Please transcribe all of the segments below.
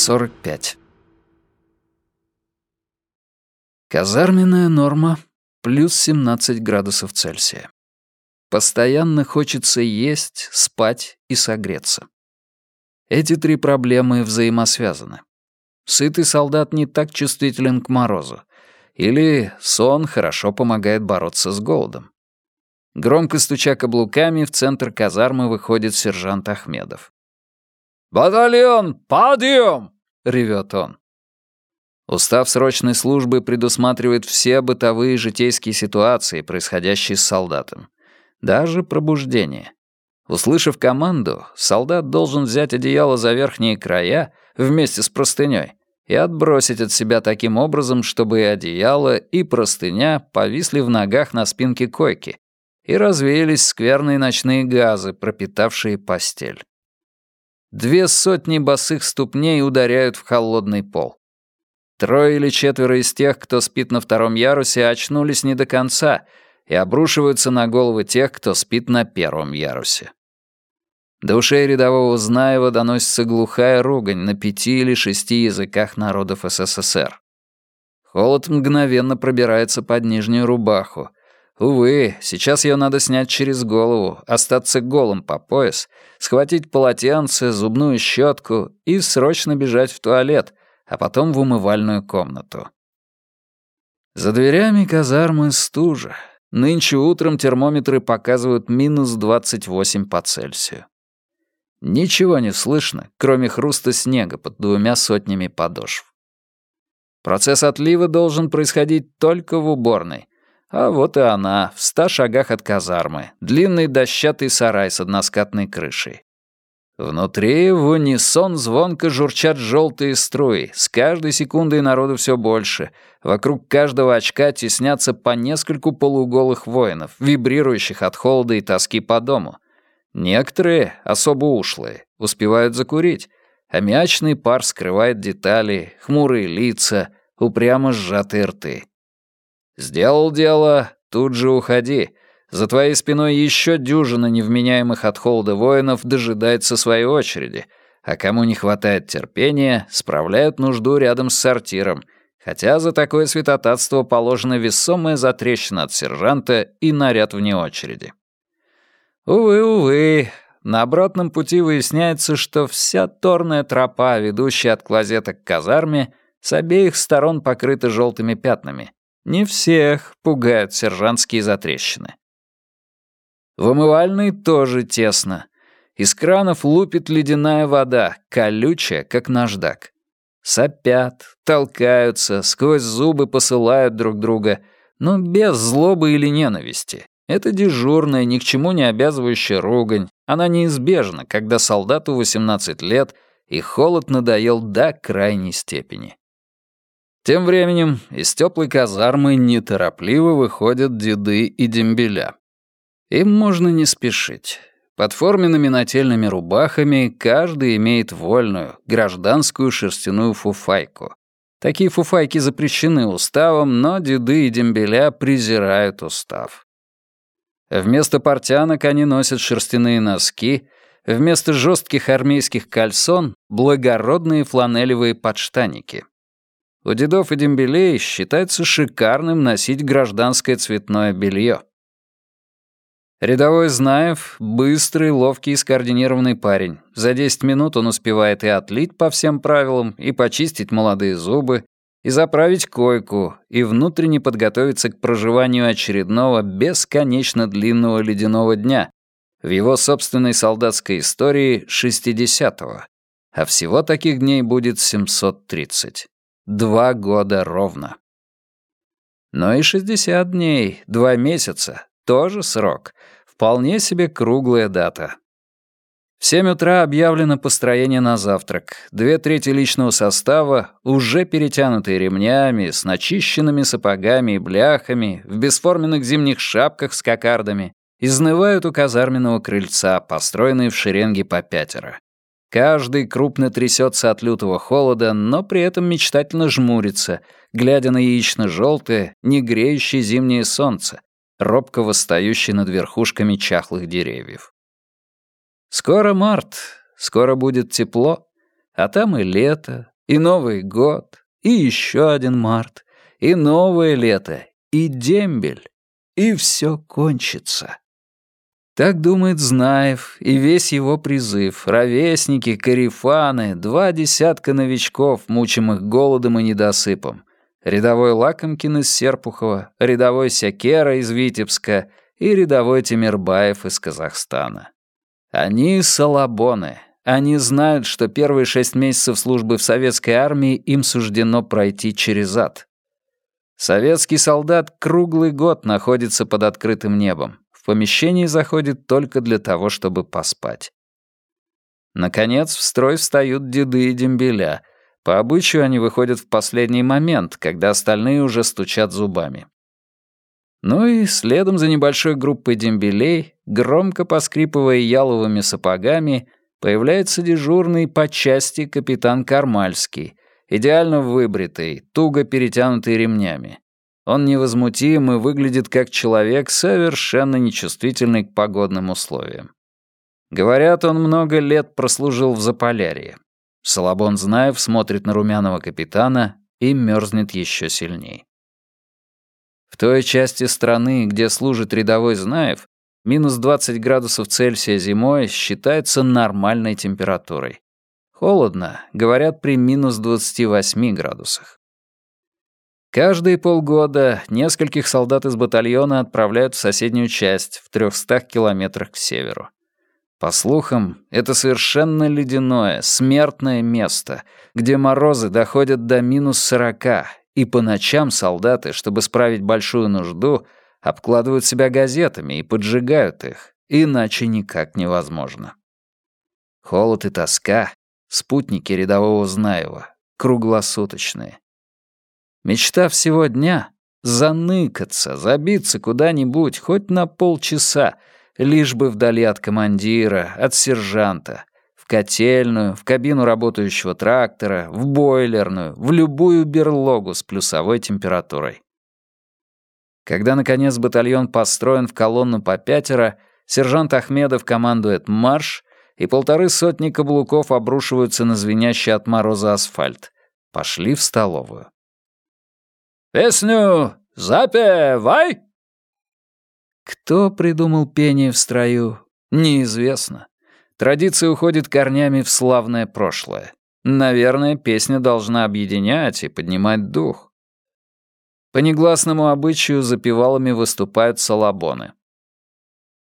45. Казарменная норма плюс 17 градусов Цельсия. Постоянно хочется есть, спать и согреться. Эти три проблемы взаимосвязаны. Сытый солдат не так чувствителен к морозу. Или сон хорошо помогает бороться с голодом. Громко стуча каблуками, в центр казармы выходит сержант Ахмедов. «Батальон, подъем!» — ревет он. Устав срочной службы предусматривает все бытовые житейские ситуации, происходящие с солдатом. Даже пробуждение. Услышав команду, солдат должен взять одеяло за верхние края вместе с простыней и отбросить от себя таким образом, чтобы и одеяло, и простыня повисли в ногах на спинке койки и развеялись скверные ночные газы, пропитавшие постель. Две сотни босых ступней ударяют в холодный пол. Трое или четверо из тех, кто спит на втором ярусе, очнулись не до конца и обрушиваются на головы тех, кто спит на первом ярусе. До ушей рядового Знаева доносится глухая ругань на пяти или шести языках народов СССР. Холод мгновенно пробирается под нижнюю рубаху, Увы, сейчас ее надо снять через голову, остаться голым по пояс, схватить полотенце, зубную щетку и срочно бежать в туалет, а потом в умывальную комнату. За дверями казармы стужа. Нынче утром термометры показывают минус 28 по Цельсию. Ничего не слышно, кроме хруста снега под двумя сотнями подошв. Процесс отлива должен происходить только в уборной, а вот и она, в ста шагах от казармы, длинный дощатый сарай с односкатной крышей. Внутри в унисон звонко журчат желтые струи, с каждой секундой народу все больше. Вокруг каждого очка теснятся по нескольку полуголых воинов, вибрирующих от холода и тоски по дому. Некоторые, особо ушлые, успевают закурить, а мячный пар скрывает детали, хмурые лица, упрямо сжатые рты. Сделал дело, тут же уходи. За твоей спиной еще дюжина невменяемых от холода воинов дожидается своей очереди, а кому не хватает терпения, справляют нужду рядом с сортиром, хотя за такое святотатство положена весомая затрещина от сержанта и наряд вне очереди. Увы, увы, на обратном пути выясняется, что вся торная тропа, ведущая от клозета к казарме, с обеих сторон покрыта желтыми пятнами, не всех пугают сержантские затрещины. В умывальной тоже тесно. Из кранов лупит ледяная вода, колючая, как наждак. Сопят, толкаются, сквозь зубы посылают друг друга, но без злобы или ненависти. Это дежурная, ни к чему не обязывающая ругань. Она неизбежна, когда солдату 18 лет и холод надоел до крайней степени. Тем временем из теплой казармы неторопливо выходят деды и дембеля. Им можно не спешить. Под форменными нательными рубахами каждый имеет вольную, гражданскую шерстяную фуфайку. Такие фуфайки запрещены уставом, но деды и дембеля презирают устав. Вместо портянок они носят шерстяные носки, вместо жестких армейских кальсон — благородные фланелевые подштаники. У дедов и дембелей считается шикарным носить гражданское цветное белье. Рядовой Знаев — быстрый, ловкий и скоординированный парень. За 10 минут он успевает и отлить по всем правилам, и почистить молодые зубы, и заправить койку, и внутренне подготовиться к проживанию очередного бесконечно длинного ледяного дня в его собственной солдатской истории 60-го. А всего таких дней будет 730. Два года ровно. Но и 60 дней, два месяца — тоже срок. Вполне себе круглая дата. В 7 утра объявлено построение на завтрак. Две трети личного состава, уже перетянутые ремнями, с начищенными сапогами и бляхами, в бесформенных зимних шапках с кокардами, изнывают у казарменного крыльца, построенные в шеренге по пятеро. Каждый крупно трясется от лютого холода, но при этом мечтательно жмурится, глядя на яично-желтое, не греющее зимнее солнце, робко восстающее над верхушками чахлых деревьев. Скоро март, скоро будет тепло, а там и лето, И Новый год, и еще один март, и новое лето, и дембель, и все кончится. Так думает Знаев, и весь его призыв, ровесники, карифаны, два десятка новичков, мучимых голодом и недосыпом, рядовой Лакомкин из Серпухова, рядовой Сякера из Витебска и рядовой Тимирбаев из Казахстана. Они салабоны. Они знают, что первые шесть месяцев службы в советской армии им суждено пройти через ад. Советский солдат круглый год находится под открытым небом. В помещении заходит только для того, чтобы поспать. Наконец, в строй встают деды и дембеля. По обычаю они выходят в последний момент, когда остальные уже стучат зубами. Ну и следом за небольшой группой дембелей, громко поскрипывая яловыми сапогами, появляется дежурный по части капитан Кармальский, идеально выбритый, туго перетянутый ремнями. Он невозмутим и выглядит как человек, совершенно нечувствительный к погодным условиям. Говорят, он много лет прослужил в Заполярье. Салабон Знаев смотрит на румяного капитана и мерзнет еще сильней. В той части страны, где служит рядовой Знаев, минус 20 градусов Цельсия зимой считается нормальной температурой. Холодно, говорят, при минус 28 градусах. Каждые полгода нескольких солдат из батальона отправляют в соседнюю часть, в 300 километрах к северу. По слухам, это совершенно ледяное, смертное место, где морозы доходят до минус 40, и по ночам солдаты, чтобы справить большую нужду, обкладывают себя газетами и поджигают их, иначе никак невозможно. Холод и тоска Спутники рядового Знаева, круглосуточные. Мечта всего дня — заныкаться, забиться куда-нибудь, хоть на полчаса, лишь бы вдали от командира, от сержанта, в котельную, в кабину работающего трактора, в бойлерную, в любую берлогу с плюсовой температурой. Когда, наконец, батальон построен в колонну по пятеро, сержант Ахмедов командует «Марш», и полторы сотни каблуков обрушиваются на звенящий от мороза асфальт. Пошли в столовую. «Песню запевай!» Кто придумал пение в строю, неизвестно. Традиция уходит корнями в славное прошлое. Наверное, песня должна объединять и поднимать дух. По негласному обычаю запевалами выступают салабоны.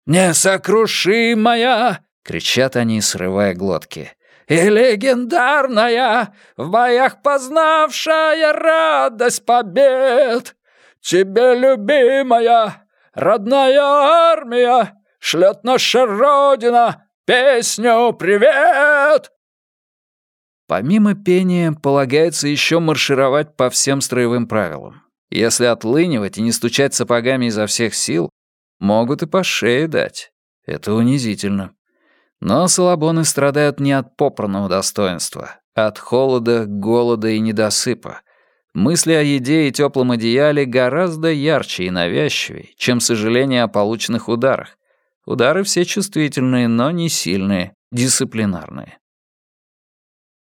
«Несокрушимая Кричат они, срывая глотки. «И легендарная, в боях познавшая радость побед! Тебе, любимая, родная армия, шлет наша Родина песню «Привет!» Помимо пения, полагается еще маршировать по всем строевым правилам. Если отлынивать и не стучать сапогами изо всех сил, могут и по шее дать. Это унизительно. Но салабоны страдают не от попранного достоинства, а от холода, голода и недосыпа. Мысли о еде и теплом одеяле гораздо ярче и навязчивее, чем сожаление о полученных ударах. Удары все чувствительные, но не сильные, дисциплинарные.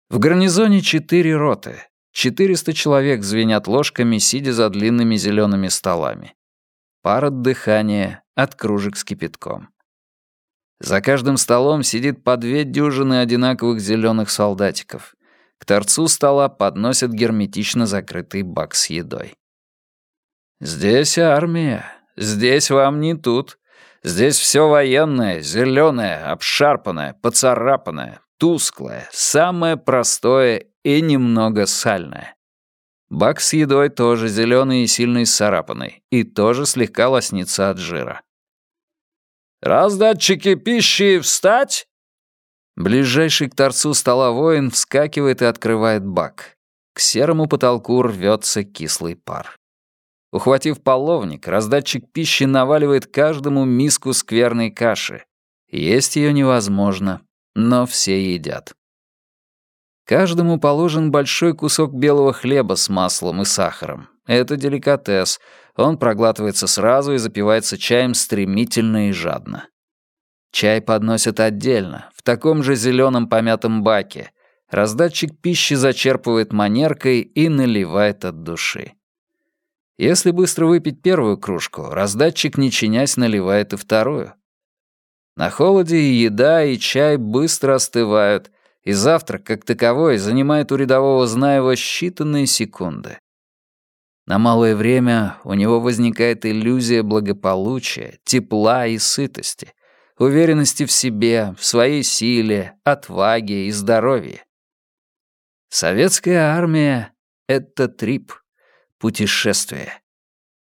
В гарнизоне четыре роты. 400 человек звенят ложками, сидя за длинными зелеными столами. Пар от дыхания, от кружек с кипятком. За каждым столом сидит по две дюжины одинаковых зеленых солдатиков. К торцу стола подносят герметично закрытый бак с едой. «Здесь армия. Здесь вам не тут. Здесь все военное, зеленое, обшарпанное, поцарапанное, тусклое, самое простое и немного сальное. Бак с едой тоже зеленый и сильно исцарапанный, и тоже слегка лоснится от жира. «Раздатчики пищи, встать!» Ближайший к торцу стола воин вскакивает и открывает бак. К серому потолку рвется кислый пар. Ухватив половник, раздатчик пищи наваливает каждому миску скверной каши. Есть ее невозможно, но все едят. Каждому положен большой кусок белого хлеба с маслом и сахаром. Это деликатес, он проглатывается сразу и запивается чаем стремительно и жадно. Чай подносят отдельно, в таком же зеленом помятом баке, Раздатчик пищи зачерпывает манеркой и наливает от души. Если быстро выпить первую кружку, раздатчик, не чинясь, наливает и вторую. На холоде и еда, и чай быстро остывают, и завтрак, как таковой, занимает у рядового Знаева считанные секунды. На малое время у него возникает иллюзия благополучия, тепла и сытости, уверенности в себе, в своей силе, отваге и здоровье. Советская армия — это трип, путешествие.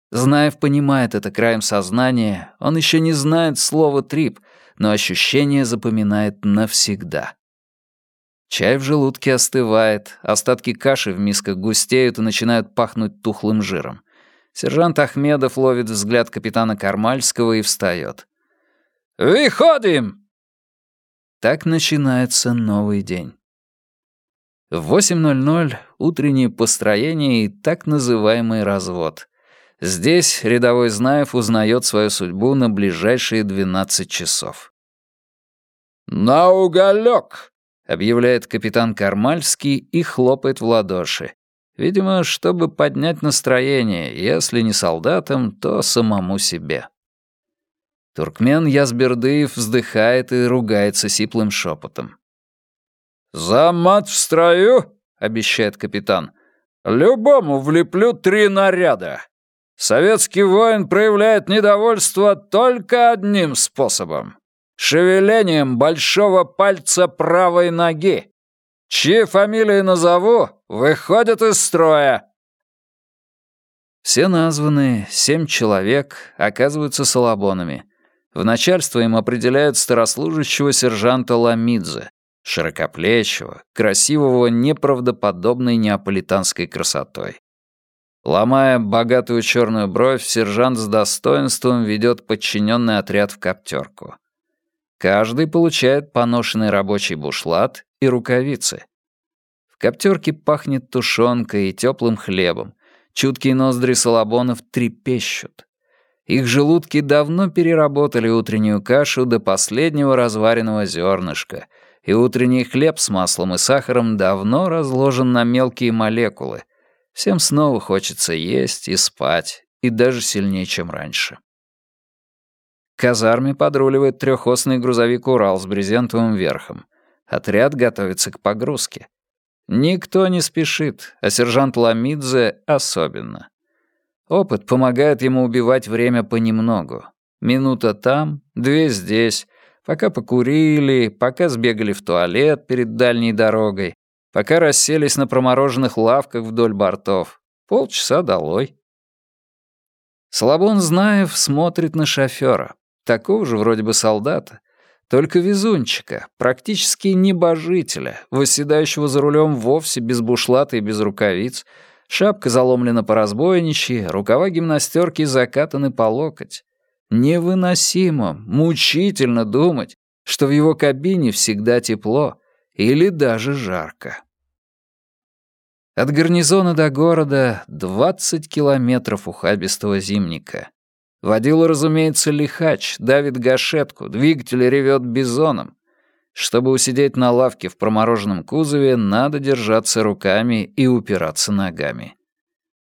Знаев понимает это краем сознания, он еще не знает слова «трип», но ощущение запоминает навсегда. Чай в желудке остывает, остатки каши в мисках густеют и начинают пахнуть тухлым жиром. Сержант Ахмедов ловит взгляд капитана Кармальского и встает. «Выходим!» Так начинается новый день. В 8.00 утреннее построение и так называемый развод. Здесь рядовой Знаев узнает свою судьбу на ближайшие 12 часов. «На уголек!» — объявляет капитан Кармальский и хлопает в ладоши. Видимо, чтобы поднять настроение, если не солдатам, то самому себе. Туркмен Язбердыев вздыхает и ругается сиплым шепотом. «За мат в строю!» — обещает капитан. «Любому влеплю три наряда. Советский воин проявляет недовольство только одним способом — шевелением большого пальца правой ноги. Чьи фамилии назову, выходят из строя». Все названные, семь человек, оказываются салабонами. В начальство им определяют старослужащего сержанта Ламидзе, широкоплечего, красивого неправдоподобной неаполитанской красотой. Ломая богатую черную бровь, сержант с достоинством ведет подчиненный отряд в коптерку. Каждый получает поношенный рабочий бушлат и рукавицы. В коптерке пахнет тушенкой и теплым хлебом. Чуткие ноздри салабонов трепещут. Их желудки давно переработали утреннюю кашу до последнего разваренного зернышка — и утренний хлеб с маслом и сахаром давно разложен на мелкие молекулы. Всем снова хочется есть и спать, и даже сильнее, чем раньше. Казарме подруливает трехосный грузовик «Урал» с брезентовым верхом. Отряд готовится к погрузке. Никто не спешит, а сержант Ламидзе особенно. Опыт помогает ему убивать время понемногу. Минута там, две здесь, пока покурили, пока сбегали в туалет перед дальней дорогой, пока расселись на промороженных лавках вдоль бортов. Полчаса долой. Слабон Знаев смотрит на шофера, такого же вроде бы солдата, только везунчика, практически небожителя, восседающего за рулем вовсе без бушлата и без рукавиц, шапка заломлена по разбойничьи, рукава гимнастерки закатаны по локоть. Невыносимо, мучительно думать, что в его кабине всегда тепло или даже жарко. От гарнизона до города 20 километров ухабистого зимника. Водила, разумеется, лихач, давит гашетку, двигатель ревет бизоном. Чтобы усидеть на лавке в промороженном кузове, надо держаться руками и упираться ногами.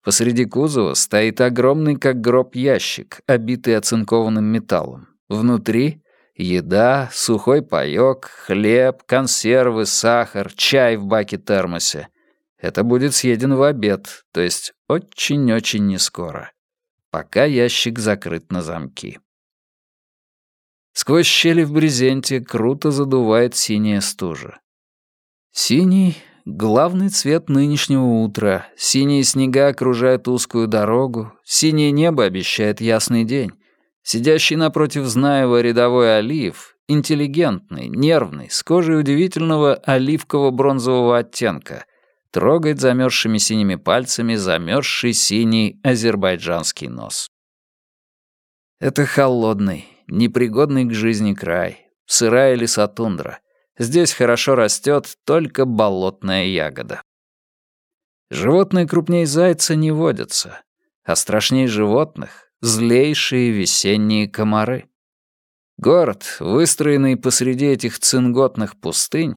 Посреди кузова стоит огромный как гроб ящик, обитый оцинкованным металлом. Внутри — еда, сухой паёк, хлеб, консервы, сахар, чай в баке-термосе. Это будет съедено в обед, то есть очень-очень нескоро. Пока ящик закрыт на замки. Сквозь щели в брезенте круто задувает синяя стужа. Синий Главный цвет нынешнего утра. Синие снега окружают узкую дорогу, синее небо обещает ясный день. Сидящий напротив Знаева рядовой Алиев, интеллигентный, нервный, с кожей удивительного оливково-бронзового оттенка, трогает замерзшими синими пальцами замерзший синий азербайджанский нос. Это холодный, непригодный к жизни край, сырая лесотундра — Здесь хорошо растет только болотная ягода. Животные крупнее зайца не водятся, а страшнее животных — злейшие весенние комары. Город, выстроенный посреди этих цинготных пустынь,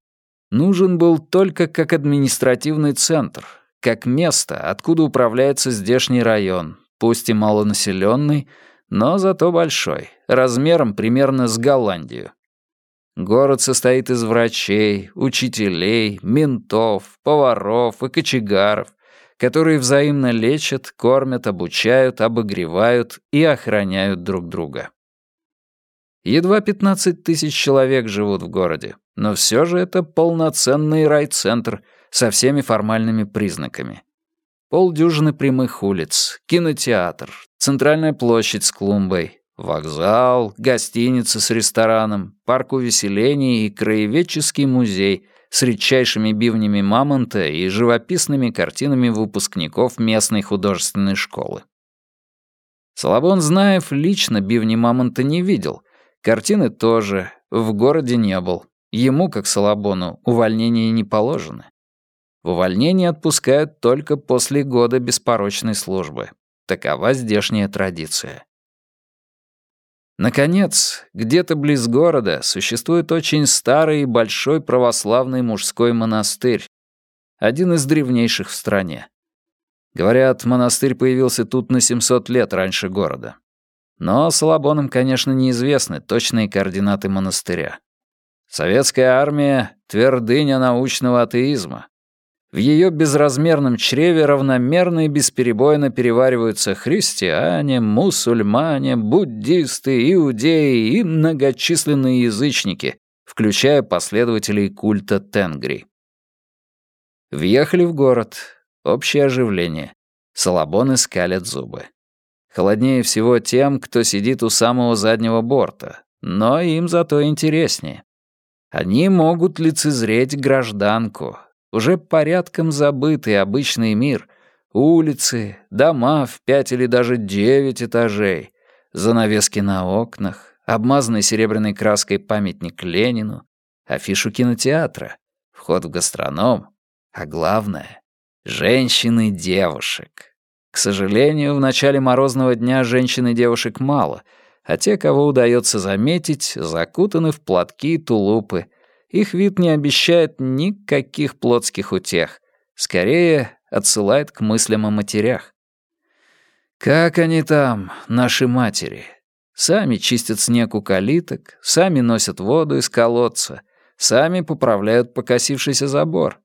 нужен был только как административный центр, как место, откуда управляется здешний район, пусть и малонаселенный, но зато большой, размером примерно с Голландию. Город состоит из врачей, учителей, ментов, поваров и кочегаров, которые взаимно лечат, кормят, обучают, обогревают и охраняют друг друга. Едва 15 тысяч человек живут в городе, но все же это полноценный райцентр со всеми формальными признаками. Полдюжины прямых улиц, кинотеатр, центральная площадь с клумбой, вокзал, гостиница с рестораном, парк увеселений и краеведческий музей с редчайшими бивнями мамонта и живописными картинами выпускников местной художественной школы. Солобон Знаев лично бивни мамонта не видел, картины тоже, в городе не был. Ему, как Солобону, увольнения не положено. В увольнение отпускают только после года беспорочной службы. Такова здешняя традиция. Наконец, где-то близ города существует очень старый и большой православный мужской монастырь, один из древнейших в стране. Говорят, монастырь появился тут на 700 лет раньше города. Но Солобонам, конечно, неизвестны точные координаты монастыря. Советская армия — твердыня научного атеизма. В ее безразмерном чреве равномерно и бесперебойно перевариваются христиане, мусульмане, буддисты, иудеи и многочисленные язычники, включая последователей культа Тенгри. Въехали в город. Общее оживление. Салабоны скалят зубы. Холоднее всего тем, кто сидит у самого заднего борта, но им зато интереснее. Они могут лицезреть гражданку, уже порядком забытый обычный мир, улицы, дома в пять или даже девять этажей, занавески на окнах, обмазанный серебряной краской памятник Ленину, афишу кинотеатра, вход в гастроном, а главное — женщины девушек. К сожалению, в начале морозного дня женщин и девушек мало, а те, кого удается заметить, закутаны в платки и тулупы — их вид не обещает никаких плотских утех. Скорее, отсылает к мыслям о матерях. Как они там, наши матери? Сами чистят снег у калиток, сами носят воду из колодца, сами поправляют покосившийся забор.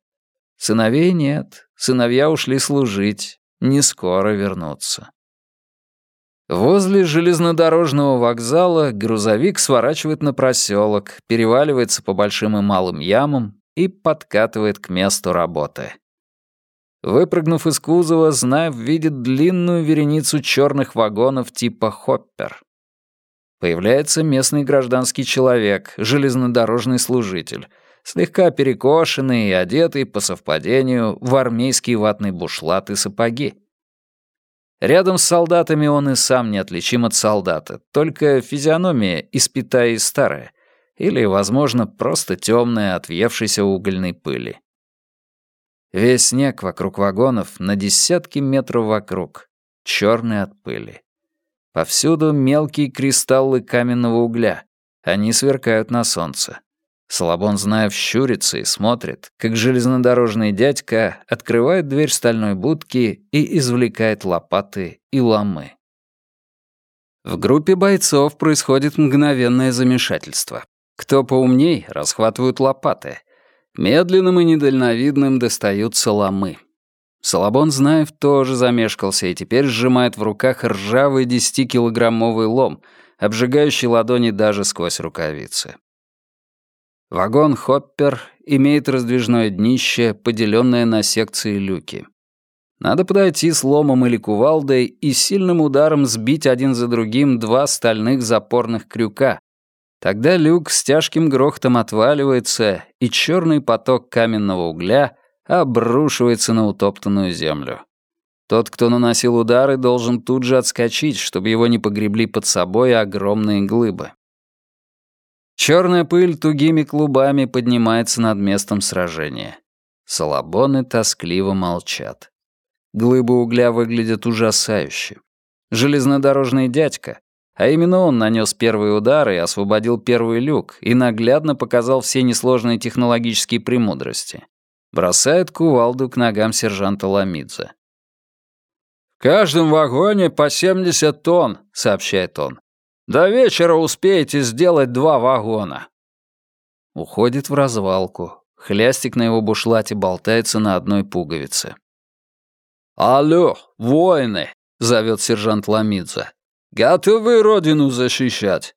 Сыновей нет, сыновья ушли служить, не скоро вернутся. Возле железнодорожного вокзала грузовик сворачивает на проселок, переваливается по большим и малым ямам и подкатывает к месту работы. Выпрыгнув из кузова, Знаев видит длинную вереницу черных вагонов типа «Хоппер». Появляется местный гражданский человек, железнодорожный служитель, слегка перекошенный и одетый, по совпадению, в армейский ватный бушлат и сапоги. Рядом с солдатами он и сам неотличим от солдата, только физиономия испитая и старая, или, возможно, просто темная от въевшейся угольной пыли. Весь снег вокруг вагонов на десятки метров вокруг, черный от пыли. Повсюду мелкие кристаллы каменного угля, они сверкают на солнце. Слабон, зная, щурится и смотрит, как железнодорожный дядька открывает дверь стальной будки и извлекает лопаты и ломы. В группе бойцов происходит мгновенное замешательство. Кто поумней, расхватывают лопаты. Медленным и недальновидным достаются ломы. Салабон Знаев тоже замешкался и теперь сжимает в руках ржавый десятикилограммовый лом, обжигающий ладони даже сквозь рукавицы. Вагон-хоппер имеет раздвижное днище, поделенное на секции люки. Надо подойти с ломом или кувалдой и сильным ударом сбить один за другим два стальных запорных крюка. Тогда люк с тяжким грохотом отваливается, и черный поток каменного угля обрушивается на утоптанную землю. Тот, кто наносил удары, должен тут же отскочить, чтобы его не погребли под собой огромные глыбы. Черная пыль тугими клубами поднимается над местом сражения. Салабоны тоскливо молчат. Глыбы угля выглядят ужасающе. Железнодорожный дядька, а именно он нанес первый удар и освободил первый люк и наглядно показал все несложные технологические премудрости. Бросает кувалду к ногам сержанта Ламидзе. «В каждом вагоне по 70 тонн», — сообщает он. «До вечера успеете сделать два вагона». Уходит в развалку. Хлястик на его бушлате болтается на одной пуговице. «Алло, воины!» — зовет сержант Ламидзе. «Готовы родину защищать?»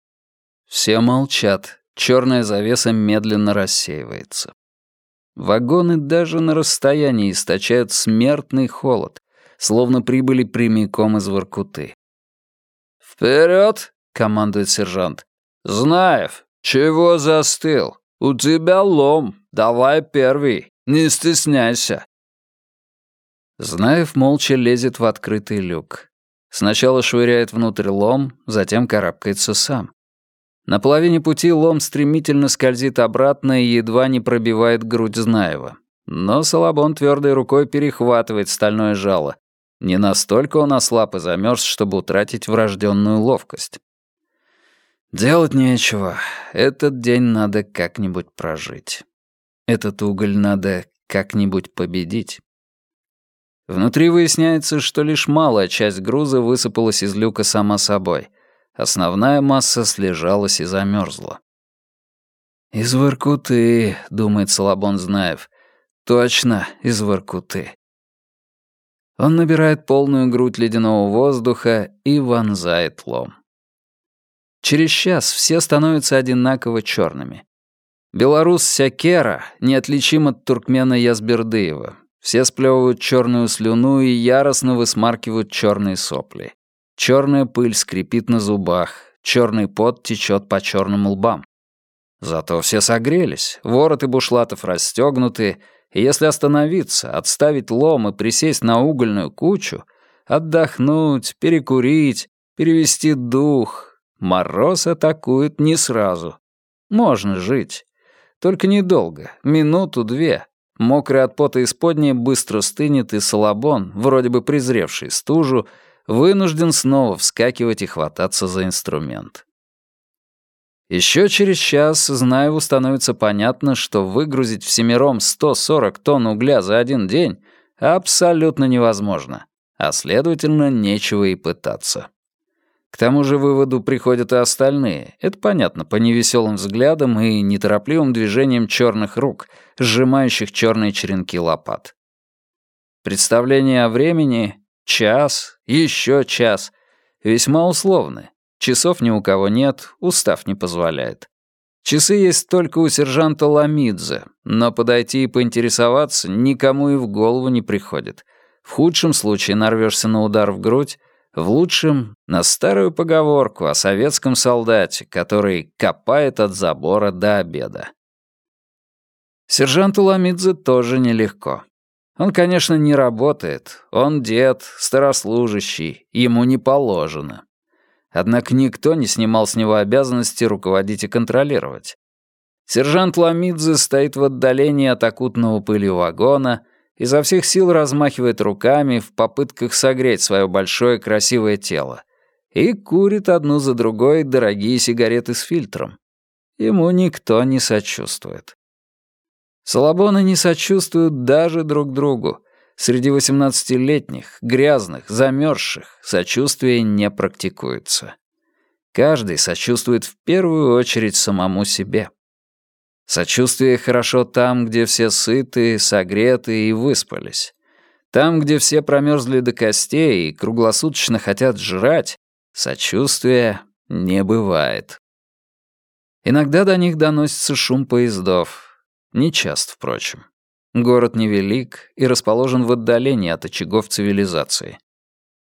Все молчат. Черная завеса медленно рассеивается. Вагоны даже на расстоянии источают смертный холод, словно прибыли прямиком из Воркуты. «Вперед!» — командует сержант. «Знаев, чего застыл? У тебя лом, давай первый, не стесняйся». Знаев молча лезет в открытый люк. Сначала швыряет внутрь лом, затем карабкается сам. На половине пути лом стремительно скользит обратно и едва не пробивает грудь Знаева. Но Салабон твердой рукой перехватывает стальное жало. Не настолько он ослаб и замерз, чтобы утратить врожденную ловкость. Делать нечего. Этот день надо как-нибудь прожить. Этот уголь надо как-нибудь победить. Внутри выясняется, что лишь малая часть груза высыпалась из люка сама собой. Основная масса слежалась и замерзла. «Из Воркуты», — думает Салабон Знаев. «Точно, из Воркуты». Он набирает полную грудь ледяного воздуха и вонзает лом. Через час все становятся одинаково черными. Белорус Сякера неотличим от туркмена Язбердыева. Все сплевывают черную слюну и яростно высмаркивают черные сопли. Черная пыль скрипит на зубах, черный пот течет по черным лбам. Зато все согрелись, вороты бушлатов расстегнуты, и если остановиться, отставить лом и присесть на угольную кучу, отдохнуть, перекурить, перевести дух, мороз атакует не сразу. Можно жить. Только недолго, минуту-две, Мокрый от пота исподнее быстро стынет, и Салабон, вроде бы презревший стужу, вынужден снова вскакивать и хвататься за инструмент. Еще через час Знаеву становится понятно, что выгрузить всемиром 140 тонн угля за один день абсолютно невозможно, а следовательно, нечего и пытаться. К тому же выводу приходят и остальные. Это понятно по невеселым взглядам и неторопливым движениям черных рук, сжимающих черные черенки лопат. Представление о времени — час, еще час — весьма условны. Часов ни у кого нет, устав не позволяет. Часы есть только у сержанта Ламидзе, но подойти и поинтересоваться никому и в голову не приходит. В худшем случае нарвешься на удар в грудь, в лучшем — на старую поговорку о советском солдате, который копает от забора до обеда. Сержанту Ламидзе тоже нелегко. Он, конечно, не работает, он дед, старослужащий, ему не положено. Однако никто не снимал с него обязанности руководить и контролировать. Сержант Ламидзе стоит в отдалении от окутного пылью вагона, изо всех сил размахивает руками в попытках согреть свое большое красивое тело и курит одну за другой дорогие сигареты с фильтром. Ему никто не сочувствует. Салабоны не сочувствуют даже друг другу. Среди восемнадцатилетних, грязных, замерзших сочувствие не практикуется. Каждый сочувствует в первую очередь самому себе. Сочувствие хорошо там, где все сыты, согреты и выспались. Там, где все промерзли до костей и круглосуточно хотят жрать, сочувствия не бывает. Иногда до них доносится шум поездов. Не часто, впрочем. Город невелик и расположен в отдалении от очагов цивилизации.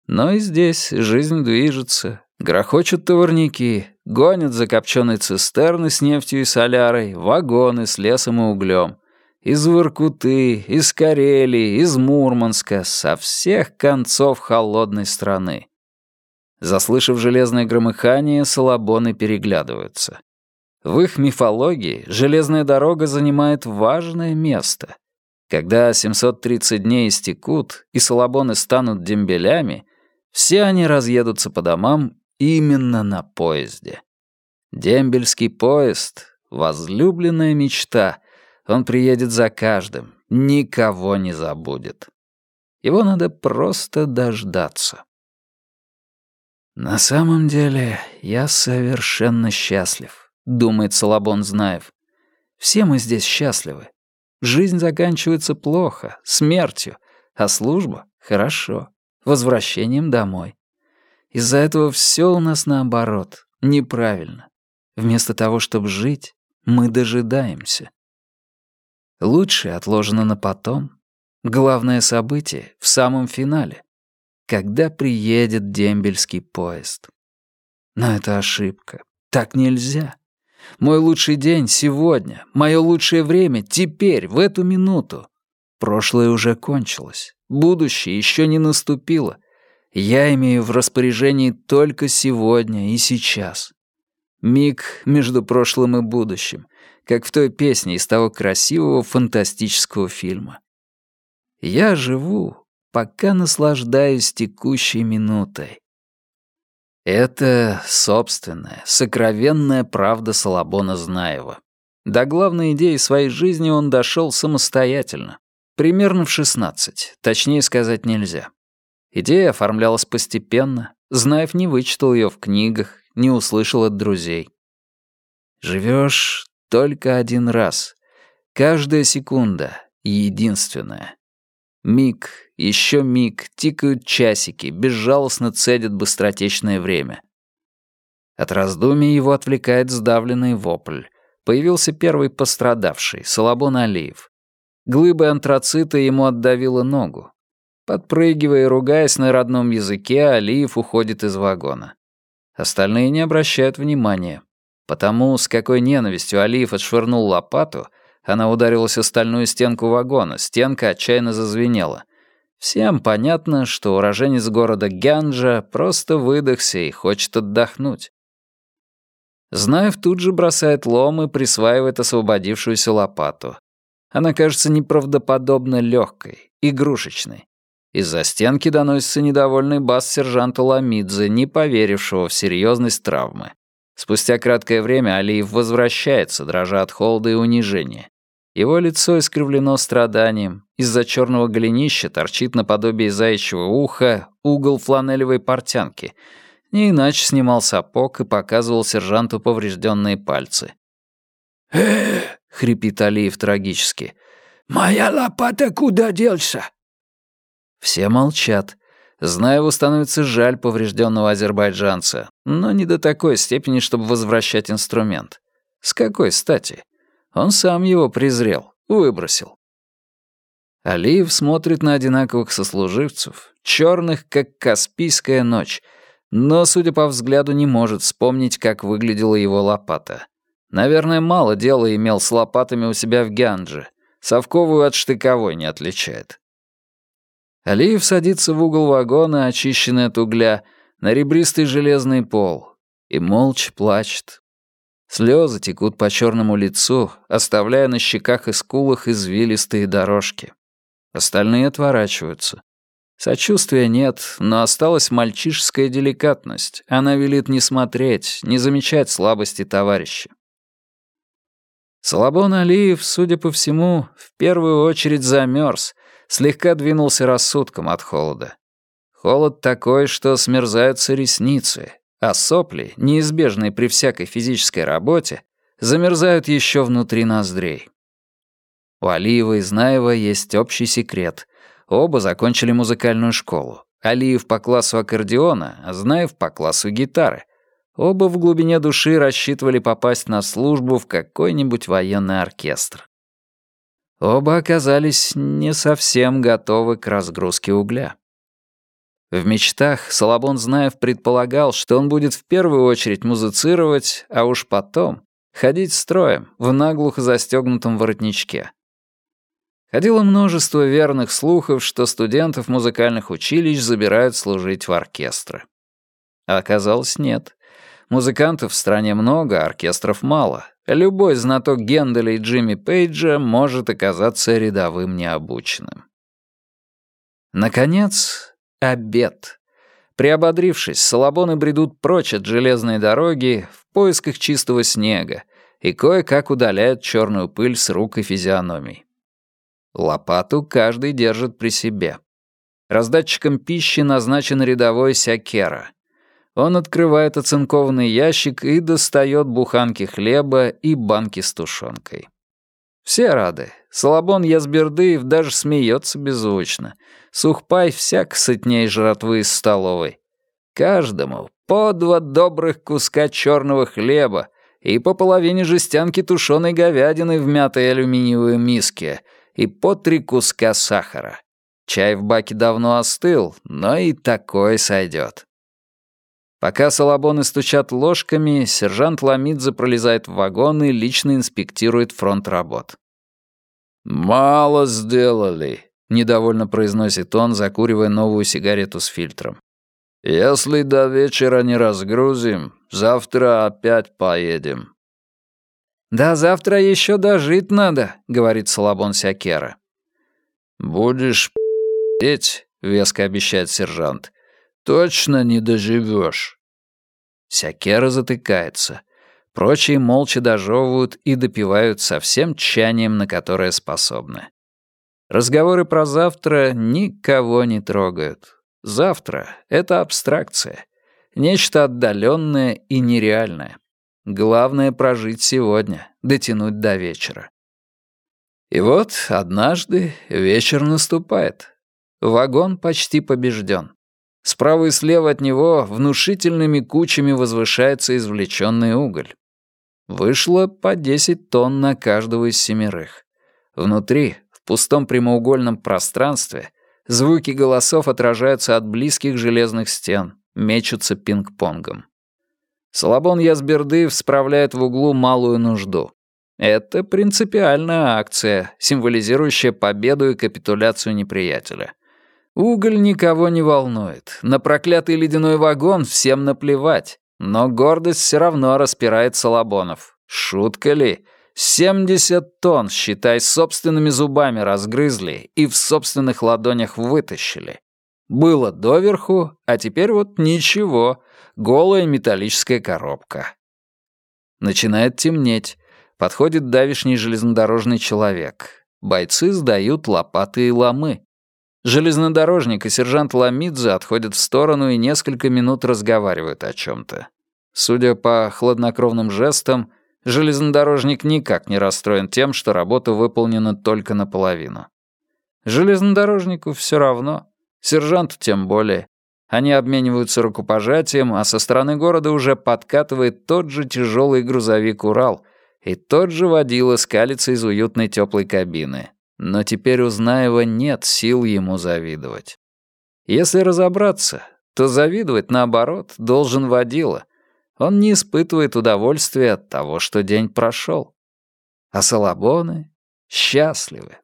Но и здесь жизнь движется, Грохочут товарники, гонят закопченные цистерны с нефтью и солярой, вагоны с лесом и углем. Из Воркуты, из Карелии, из Мурманска, со всех концов холодной страны. Заслышав железное громыхание, салабоны переглядываются. В их мифологии железная дорога занимает важное место. Когда 730 дней истекут и салабоны станут дембелями, все они разъедутся по домам именно на поезде. Дембельский поезд — возлюбленная мечта. Он приедет за каждым, никого не забудет. Его надо просто дождаться. «На самом деле я совершенно счастлив», — думает Салабон Знаев. «Все мы здесь счастливы. Жизнь заканчивается плохо, смертью, а служба — хорошо, возвращением домой. Из-за этого все у нас наоборот, неправильно. Вместо того, чтобы жить, мы дожидаемся. Лучшее отложено на потом. Главное событие в самом финале когда приедет дембельский поезд. Но это ошибка. Так нельзя. Мой лучший день сегодня, мое лучшее время теперь, в эту минуту. Прошлое уже кончилось, будущее еще не наступило. Я имею в распоряжении только сегодня и сейчас. Миг между прошлым и будущим, как в той песне из того красивого фантастического фильма. Я живу пока наслаждаюсь текущей минутой. Это собственная, сокровенная правда Салабона Знаева. До главной идеи своей жизни он дошел самостоятельно. Примерно в 16, точнее сказать нельзя. Идея оформлялась постепенно, Знаев не вычитал ее в книгах, не услышал от друзей. Живешь только один раз. Каждая секунда единственная. Миг, еще миг, тикают часики, безжалостно цедят быстротечное время. От раздумий его отвлекает сдавленный вопль. Появился первый пострадавший, Салабон Алиев. Глыбой антрацита ему отдавило ногу. Подпрыгивая и ругаясь на родном языке, Алиев уходит из вагона. Остальные не обращают внимания. Потому, с какой ненавистью Алиев отшвырнул лопату, она ударилась о стальную стенку вагона, стенка отчаянно зазвенела. Всем понятно, что уроженец города Гянджа просто выдохся и хочет отдохнуть. Знаев тут же бросает лом и присваивает освободившуюся лопату. Она кажется неправдоподобно легкой, игрушечной. Из-за стенки доносится недовольный бас сержанта Ламидзе, не поверившего в серьезность травмы. Спустя краткое время Алиев возвращается, дрожа от холода и унижения. Его лицо искривлено страданием, из-за черного голенища торчит наподобие заячьего уха угол фланелевой портянки. Не иначе снимал сапог и показывал сержанту поврежденные пальцы. э хрипит Алиев трагически. «Моя лопата куда делся?» Все молчат. Знаеву становится жаль поврежденного азербайджанца, но не до такой степени, чтобы возвращать инструмент. С какой стати? Он сам его презрел, выбросил. Алиев смотрит на одинаковых сослуживцев, черных, как Каспийская ночь, но, судя по взгляду, не может вспомнить, как выглядела его лопата. Наверное, мало дела имел с лопатами у себя в Гяндже. Совковую от штыковой не отличает. Алиев садится в угол вагона, очищенный от угля, на ребристый железный пол, и молча плачет, Слезы текут по черному лицу, оставляя на щеках и скулах извилистые дорожки. Остальные отворачиваются. Сочувствия нет, но осталась мальчишеская деликатность. Она велит не смотреть, не замечать слабости товарища. Салабон Алиев, судя по всему, в первую очередь замерз, слегка двинулся рассудком от холода. Холод такой, что смерзаются ресницы, а сопли, неизбежные при всякой физической работе, замерзают еще внутри ноздрей. У Алиева и Знаева есть общий секрет. Оба закончили музыкальную школу. Алиев по классу аккордеона, а Знаев по классу гитары. Оба в глубине души рассчитывали попасть на службу в какой-нибудь военный оркестр. Оба оказались не совсем готовы к разгрузке угля. В мечтах Солобон Знаев предполагал, что он будет в первую очередь музицировать, а уж потом ходить строем в наглухо застегнутом воротничке. Ходило множество верных слухов, что студентов музыкальных училищ забирают служить в оркестры. А оказалось, нет. Музыкантов в стране много, оркестров мало. Любой знаток Генделя и Джимми Пейджа может оказаться рядовым необученным. Наконец, Обед. Приободрившись, салабоны бредут прочь от железной дороги в поисках чистого снега и кое-как удаляют черную пыль с рук и физиономий. Лопату каждый держит при себе. Раздатчиком пищи назначен рядовой Сякера. Он открывает оцинкованный ящик и достает буханки хлеба и банки с тушенкой. Все рады. Салабон Язбердыев даже смеется беззвучно. Сухпай всяк сытней жратвы из столовой. Каждому по два добрых куска черного хлеба и по половине жестянки тушеной говядины в мятой алюминиевой миске и по три куска сахара. Чай в баке давно остыл, но и такой сойдет. Пока салабоны стучат ложками, сержант Ламидзе пролезает в вагон и лично инспектирует фронт работ. «Мало сделали», — недовольно произносит он, закуривая новую сигарету с фильтром. «Если до вечера не разгрузим, завтра опять поедем». «Да завтра еще дожить надо», — говорит Салабон Сякера. «Будешь петь», — веско обещает сержант, Точно не доживешь. Сякера затыкается. Прочие молча дожевывают и допивают со всем тщанием, на которое способны. Разговоры про завтра никого не трогают. Завтра — это абстракция. Нечто отдаленное и нереальное. Главное — прожить сегодня, дотянуть до вечера. И вот однажды вечер наступает. Вагон почти побежден. Справа и слева от него внушительными кучами возвышается извлеченный уголь. Вышло по 10 тонн на каждого из семерых. Внутри, в пустом прямоугольном пространстве, звуки голосов отражаются от близких железных стен, мечутся пинг-понгом. Салабон Язбердыев справляет в углу малую нужду. Это принципиальная акция, символизирующая победу и капитуляцию неприятеля. Уголь никого не волнует. На проклятый ледяной вагон всем наплевать. Но гордость все равно распирает Салабонов. Шутка ли? 70 тонн, считай, собственными зубами разгрызли и в собственных ладонях вытащили. Было доверху, а теперь вот ничего, голая металлическая коробка. Начинает темнеть. Подходит давишний железнодорожный человек. Бойцы сдают лопаты и ломы. Железнодорожник и сержант Ламидзе отходят в сторону и несколько минут разговаривают о чем-то. Судя по хладнокровным жестам, железнодорожник никак не расстроен тем, что работа выполнена только наполовину. Железнодорожнику все равно, сержанту тем более. Они обмениваются рукопожатием, а со стороны города уже подкатывает тот же тяжелый грузовик «Урал», и тот же водила скалится из уютной теплой кабины. Но теперь у Знаева нет сил ему завидовать. Если разобраться, то завидовать, наоборот, должен водила. Он не испытывает удовольствия от того, что день прошел. А салабоны счастливы.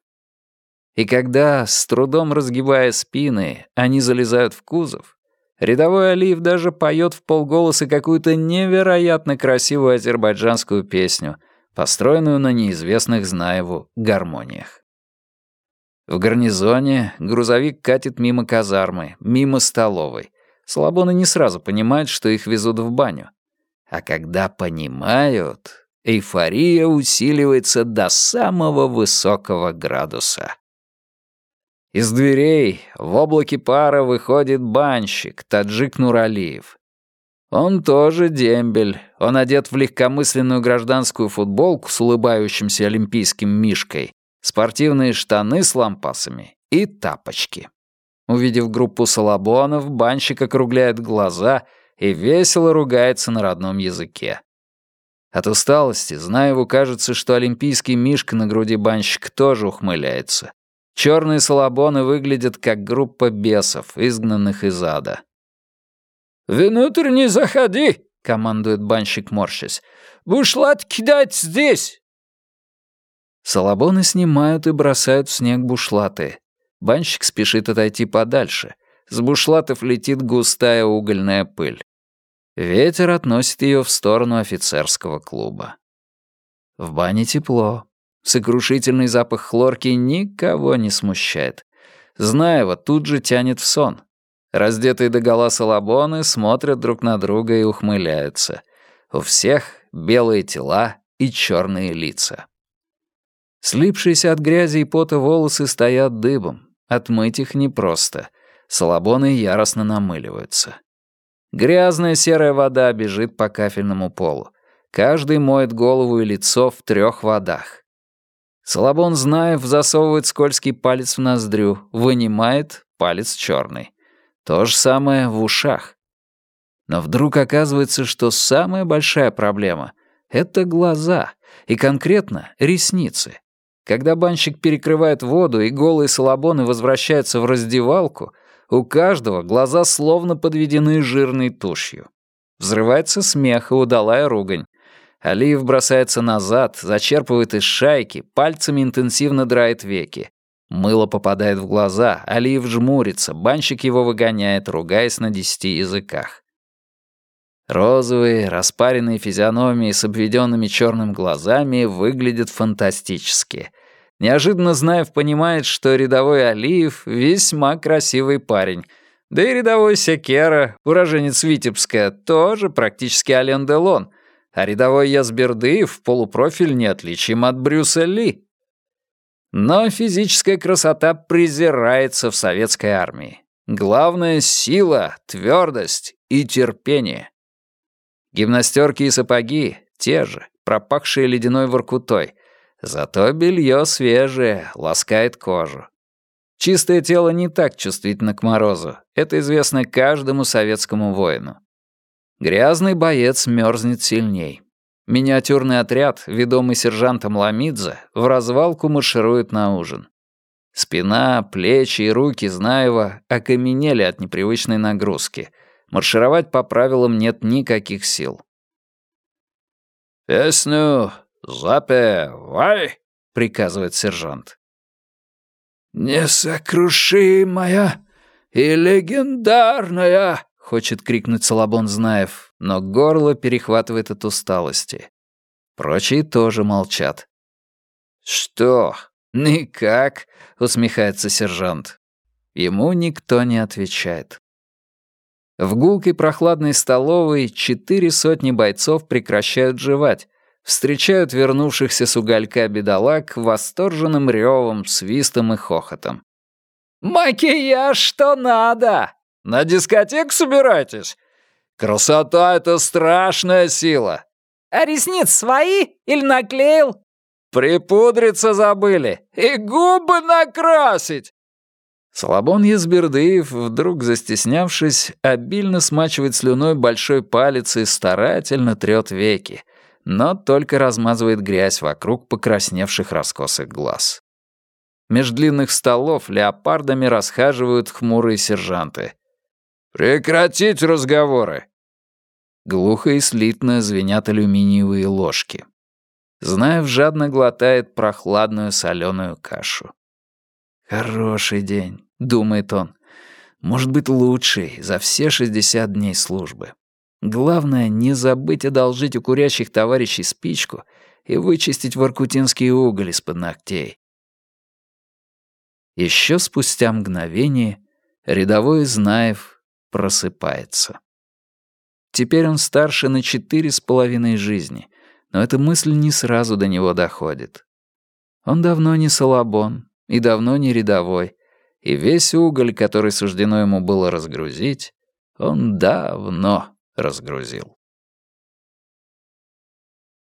И когда, с трудом разгибая спины, они залезают в кузов, рядовой Алиев даже поет в полголоса какую-то невероятно красивую азербайджанскую песню, построенную на неизвестных Знаеву гармониях. В гарнизоне грузовик катит мимо казармы, мимо столовой. Слабоны не сразу понимают, что их везут в баню. А когда понимают, эйфория усиливается до самого высокого градуса. Из дверей в облаке пара выходит банщик, таджик Нуралиев. Он тоже дембель. Он одет в легкомысленную гражданскую футболку с улыбающимся олимпийским мишкой спортивные штаны с лампасами и тапочки. Увидев группу салабонов, банщик округляет глаза и весело ругается на родном языке. От усталости, зная его, кажется, что олимпийский мишка на груди банщика тоже ухмыляется. Черные салабоны выглядят как группа бесов, изгнанных из ада. «Внутрь не заходи!» — командует банщик, морщась. «Бушлат кидать здесь!» Салабоны снимают и бросают в снег бушлаты. Банщик спешит отойти подальше. С бушлатов летит густая угольная пыль. Ветер относит ее в сторону офицерского клуба. В бане тепло. Сокрушительный запах хлорки никого не смущает. Знаева тут же тянет в сон. Раздетые догола салабоны смотрят друг на друга и ухмыляются. У всех белые тела и черные лица. Слипшиеся от грязи и пота волосы стоят дыбом. Отмыть их непросто. Салабоны яростно намыливаются. Грязная серая вода бежит по кафельному полу. Каждый моет голову и лицо в трех водах. Салабон Знаев засовывает скользкий палец в ноздрю, вынимает палец черный. То же самое в ушах. Но вдруг оказывается, что самая большая проблема — это глаза, и конкретно ресницы. Когда банщик перекрывает воду и голые салабоны возвращаются в раздевалку, у каждого глаза словно подведены жирной тушью. Взрывается смех и удалая ругань. Алиев бросается назад, зачерпывает из шайки, пальцами интенсивно драет веки. Мыло попадает в глаза, Алиев жмурится, банщик его выгоняет, ругаясь на десяти языках. Розовые, распаренные физиономии с обведенными черным глазами выглядят фантастически. Неожиданно Знаев понимает, что рядовой Алиев весьма красивый парень. Да и рядовой Секера, уроженец Витебска, тоже практически Ален Делон. А рядовой Язбердыев полупрофиль неотличим от Брюса Ли. Но физическая красота презирается в советской армии. Главное — сила, твердость и терпение. Гимнастерки и сапоги — те же, пропахшие ледяной воркутой. Зато белье свежее, ласкает кожу. Чистое тело не так чувствительно к морозу. Это известно каждому советскому воину. Грязный боец мерзнет сильней. Миниатюрный отряд, ведомый сержантом Ламидзе, в развалку марширует на ужин. Спина, плечи и руки Знаева окаменели от непривычной нагрузки — Маршировать по правилам нет никаких сил. «Песню запевай!» — приказывает сержант. «Несокрушимая и легендарная!» — хочет крикнуть Салабон Знаев, но горло перехватывает от усталости. Прочие тоже молчат. «Что, никак?» — усмехается сержант. Ему никто не отвечает. В гулкой прохладной столовой четыре сотни бойцов прекращают жевать, встречают вернувшихся с уголька бедолаг восторженным ревом, свистом и хохотом. «Макияж что надо! На дискотеку собираетесь? Красота — это страшная сила!» «А ресниц свои или наклеил?» «Припудриться забыли! И губы накрасить!» Салабон Езбердыев, вдруг застеснявшись, обильно смачивает слюной большой палец и старательно трёт веки, но только размазывает грязь вокруг покрасневших раскосых глаз. Меж длинных столов леопардами расхаживают хмурые сержанты. «Прекратить разговоры!» Глухо и слитно звенят алюминиевые ложки. Знаев жадно глотает прохладную соленую кашу. Хороший день. — думает он. «Может быть, лучший за все 60 дней службы. Главное, не забыть одолжить у курящих товарищей спичку и вычистить воркутинский уголь из-под ногтей». Еще спустя мгновение рядовой Знаев просыпается. Теперь он старше на четыре с половиной жизни, но эта мысль не сразу до него доходит. Он давно не Салабон и давно не рядовой, и весь уголь, который суждено ему было разгрузить, он давно разгрузил.